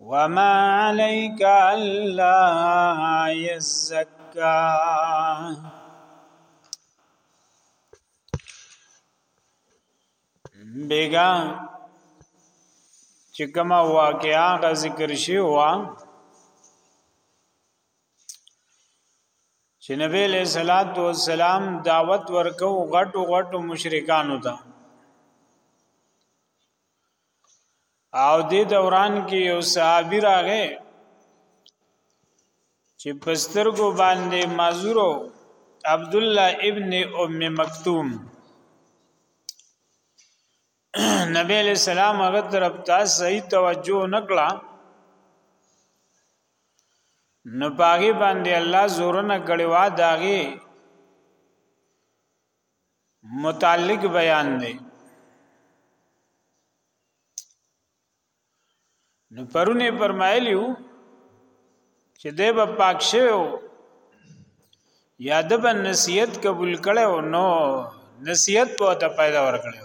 وما عليك الا يزكى بیگا چې کومه واقعا ذکر شي وا چې نبی له صلوات و سلام دعوت ورکو غټو غټو مشرکانو ته او دې دوران کې یو صحابي راغې چې پسترګو باندې مازورو عبد الله ابن ام مکتوم نبی علیہ السلام هغه طرف ته صحیح توجه نکړه نو پاغي باندې الله زور نه کړي وا داغي متعلق بیان دی نو پرونه فرمایلیو چې دی به پاک شوی یا د به نصیحت قبول کړي او نو نصیحت په ته پیدا ورکړي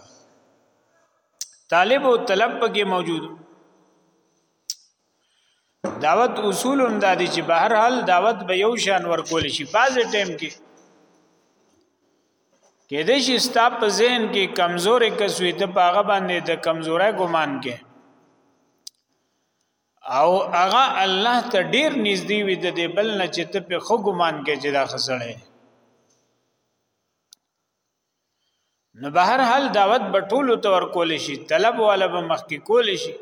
طالب او طلب پکې موجود دعوت اصول هم د دې چې بهر حال دعوت به یو شان ورکول شي باز ټیم کې کې دې شي ستا په ذهن کې کمزورې کسوي ته پاغه باندې د کمزورې ګمان کې او هغه الله ته ډیر نږدې وي د دې بل نه چې ته په خو ګمان کې چې دا خسړې نو به هر حال دعوت بټولو تور کول شي طلب والا به مخکې کول شي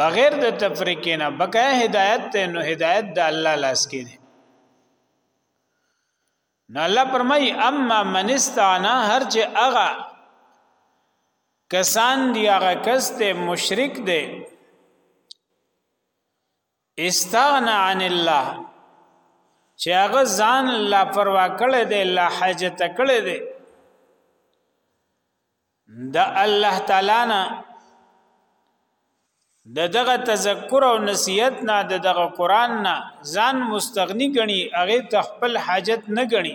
بغیر د تفریقې نه بقای هدایت ته نو هدایت د الله لاس کې دی نو الله پرمای اما من استعنا هر چې هغه کسان دی هغه کس ته مشرک دی استغنا عن الله چې هغه ځان لا پروا کړی دی لا حاجت کړی دی د الله تعالی نه د دغه تذکر او نصیحت نه د دغه قران نه ځان مستغنی غني هغه ته خپل حاجت نه غني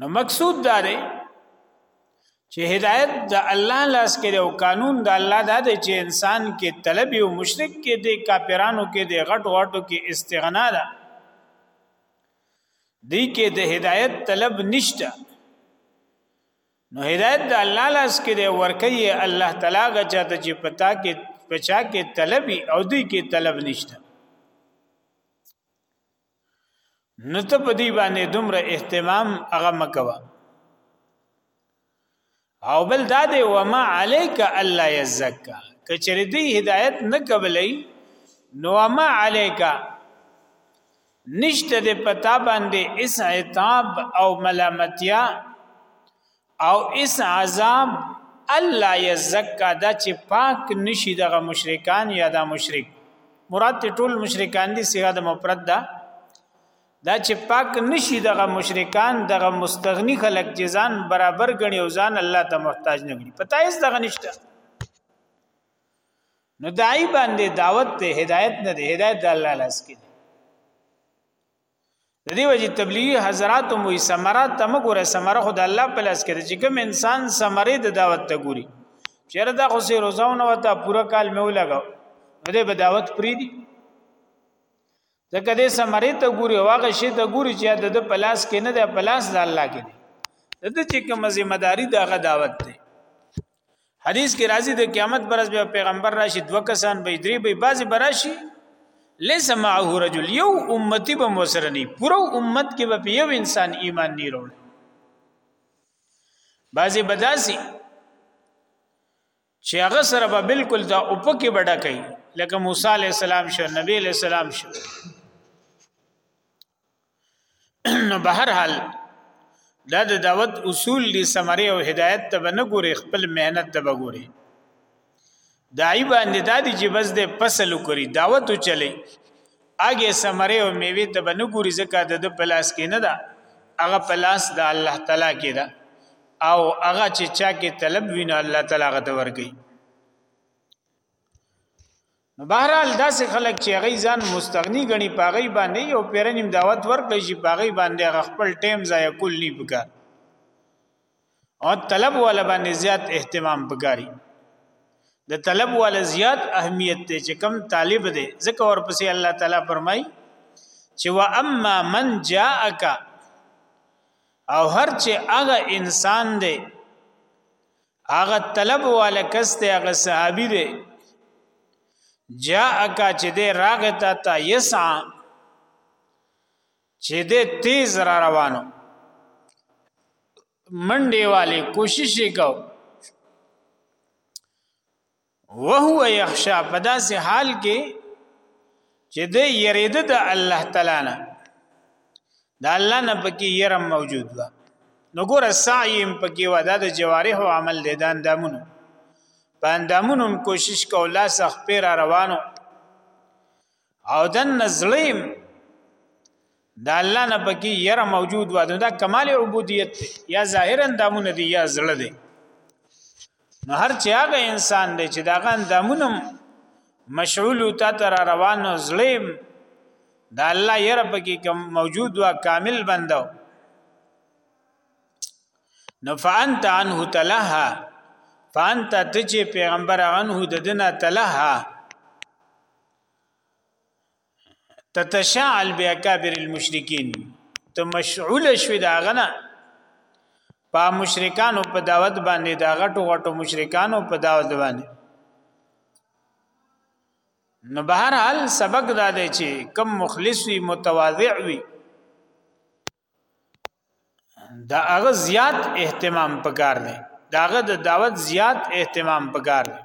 نو مقصود دا دی چې هدایت د الله لاس کې او قانون د الله دا دی چې انسان کې طلب او مشرک کې د کافرانو کې د غټ غټو کې استغنا ده دی کې د هدایت طلب نشته نو هدایت د الله لاس کې دی ورکه الله تعالی غچا ته چې پتا کې پچا کې طلب او دی کې طلب نشته نو ته په دې باندې دومره اهتمام هغه مکوا او بل دا دی و ما عليك الا يزكى کچری دی هدایت نه قبلې نو ما عليك نشته د پتا باندې اس عتاب او ملامتیا او اس عذاب الله یزکا دا چې پاک نشي دغه مشرکان یا دا مشرک مراد ته ټول مشرکان دي صيغه د مفرد ده دا چې پاک نشي دغه مشرکان دغه مستغنی خلق جزان برابر غني او ځان الله ته محتاج نه غني پتا هیڅ دغه نشته نو دای باندې دعوت ته هدایت نه دی هدایت د الله لاس کې د دې وجه تبلیغي حضرات مو سمره تم ګوره سمره خدای الله په لاس کې چې کوم انسان سمره د دعوت ته ګوري چیرې دا خو سي روزونه وته پورا کال مې ولګاو دې به دعوت پری دي ځکه دې سمره ته ګوري واغه شي ته ګوري چې د په لاس کې نه د په لاس د الله کې دي د چې کوم ذمہ داری دغه دعوت ده حدیث کې راځي د قیامت برز به پیغمبر راشي دوه کسان به درې به بعضی براشي ليس معه رجل یو امتی به مسره نه پورو امت کې به یو انسان ایمان نه وروړي بعضی بداسي چې هغه سره به بالکل دا اوپکه بډا کوي لکه موسی عليه السلام شو نبی عليه السلام شو نو به هر حال دا د دعوت اصول دي سمري او هدایت ته نه ګوري خپل مهنت ته ګوري دای باندې دا دي چې بس د فصل کوي دعوت چلی اګه سمري او میوه ته نه ګوري ځکه د پلاس کې نه ده هغه پلاس د الله تعالی کې ده او هغه چې چا کې طلب وینه الله تعالی غته ورګي نو بهرحال داسې خلک چې هغه ځان مستغنی غني پاغي باندې یو پیرنیم دعوت ورکړي چې پاغي باندې هغه خپل ټیم ضایع کول نه پکار او طلب ولا باندې زیات اهتمام پکاري د طلب ولا زیات اهمیت ته چې کم طالب دی ځکه ورپسې الله تعالی فرمای چې وا اما من جاءک او هر چې هغه انسان دی هغه طلب والا کس دی هغه صحابي دی جاءک چې دې راغه تا ته یسع چې دې تیز را روانو منډې والی کوشش وکاو وهو يخشى په داسې حال کې چې د یریده د الله تعالی نه د الله نه پکې يرم موجود و نو ګور سعیم پکې و دا د جوارح او عمل د اندامونو په اندامونو کوشش کولا سخ پیر روانو او د نزلیم د الله نه پکې یره موجود و دا کمال عبودیت دی یا ظاهرا دامونه دی یا زړه دی نو هر چې هغه انسان دی چې دا غن دامونه مشغول تا تر روانو زلیم دا الله یره پکې کوم موجود و کامل بندو نو فانت عنه تلها فانت تجي پیغمبر عنه ددنا تلها تتشعل باکابر المشرکین ته مشعول شوی دا غنه په مشرکانو په دعوت باندې دا غټو غټو مشرکانو په دعوت باندې نو بهر حال سبق دا دی چې کم مخلص وي متواضع وي دا هغه زیات اهتمام پکار دی دا هغه د دعوت زیات اهتمام پکار دی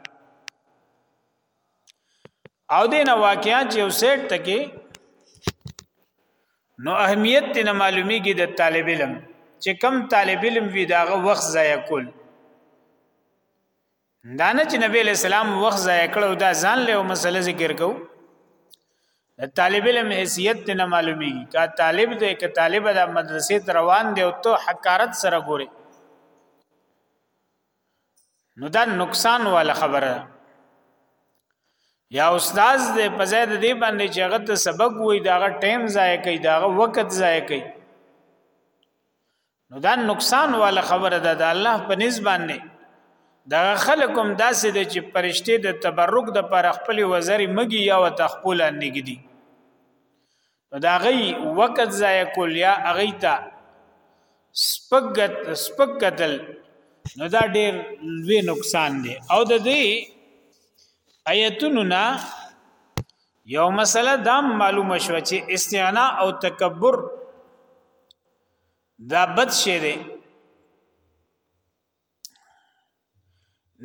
او دین واقعیا چې وسیټ تکي نو اهمیت تینا معلومیږي د طالب علم چې کم طالب علم وی داغه وخت ضایع کول دا نه چې نبی له سلام وخت ضایع کړو دا ځان له مسله ذکر کو طالب علم حیثیت نه معلومی کا طالب دې ک طالب د مدرسې تر روان دی او ته حقارت سره ګوري نو دا نقصان والا خبره یا استاد دې په ځای د دې باندې چې هغه ته سبق وای دا هغه ټایم ضایع کوي دا هغه وخت ضایع کوي نو دا نقصان والا خبره ده د الله په نسبت نه د خلکم داسې د چې پرشته د تبرک د پر خپل وزري مګي یا او تخپل نګدي نو دا غي وقت ضایع کول یا اغي تا سپګت سپګتل نو دا ډېر لوی نقصان دی او د دې آیتونو نه یو مسله دا معلومه شو چې استعنا او تکبر دا بد شی دی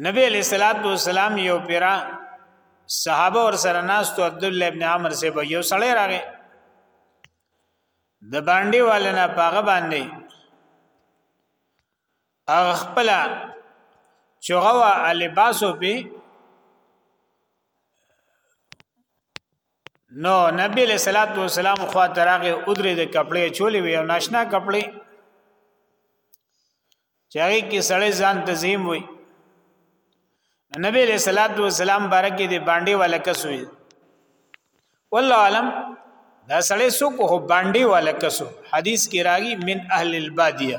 نبی علیہ الصلوۃ والسلام یو پیرا صحابه ور سره ناستو عبد الله ابن عمر سے به یو سړی راغی د باندې والنا پاغه باندې هغه خپل چغوا لباسو په نو نبی علیہ الصلوۃ والسلام خو تراغه ادری د کپڑے چولې وی او ناشنا کپڑے چاغي کې سړی ځان تزیم وی نبی علیہ الصلوۃ والسلام بارکه دی باندې والا کسوی والله علم دا سړی سو کو باندې والا کسو حدیث کې راغی من اهل البادیه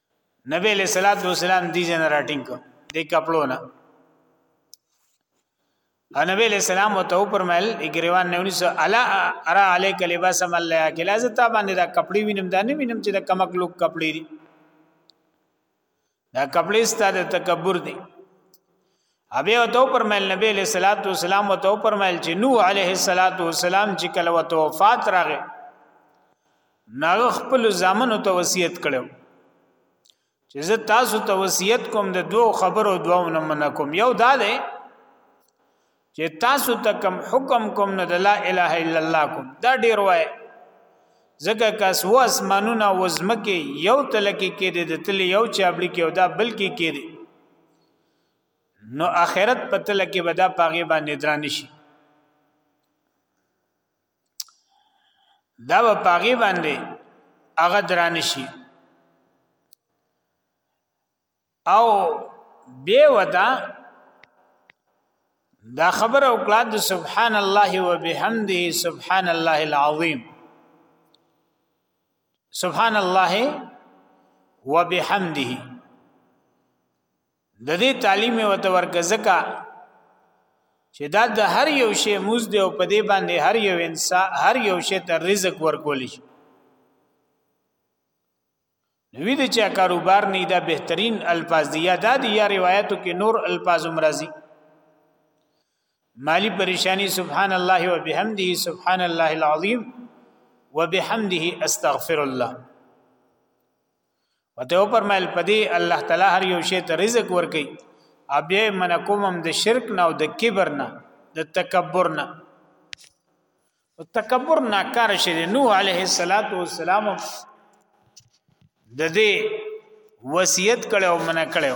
نبی علیہ الصلوۃ والسلام دې جن راټینګ کو دې کپلو نه او نبی علیہ السلام او تو پرمل اګریوان نه ونیسو الا ارا علیک لباس مل یا کلا ز تا باندې دا کپڑے وینم دا نه وینم چې دا کمک لوک کپڑے دي دا کپڑے ستاسو تکبر دي ابي او تو پرمل نبی له صلوات و سلام او تو پرمل چې نو عليه الصلاه والسلام چې کله وته وفات راغې ناغ خپل زامن ته وصیت کړو چې زه تاسو ته وصیت کوم د دوو خبرو دوو نه من کوم یو دا دی چې تاسو ته کوم حکم کوم نه د لا اله الا الله کوم دا ډیر وای ځکه کاس و اسمانونه وزمکه یو تلکی کې د تل یو چابړي کې او دا بلکی کې دی نو اخرت پته لکه بدا پاغه باندې دران شي دا په پاغه باندې هغه دران شي او به ودا دا خبر او کړه د سبحان الله وبحمده سبحان الله العظیم سبحان الله وبحمده د دې تعلیم وته ورکه زکا چې دا د هر یو شی موز دی او په دې باندې هر یو انسان هر یو شی ته رزق ورکول شي نوې د چا کاروبار نه دا بهترین الفاظ دی یا دا دی یا روایتو کې نور الفاظ مرضی مالی پریشانی سبحان الله وبحمده سبحان الله العظیم وبحمده استغفر الله وته پر مل پدی الله تعالی هر یو شی ته رزق ورکي ابه من کومم د شرک نه او د کبر نه د تکبر نه او تکبر نه کار شي نو عليه الصلاه والسلام د دې وصیت کړو من کړو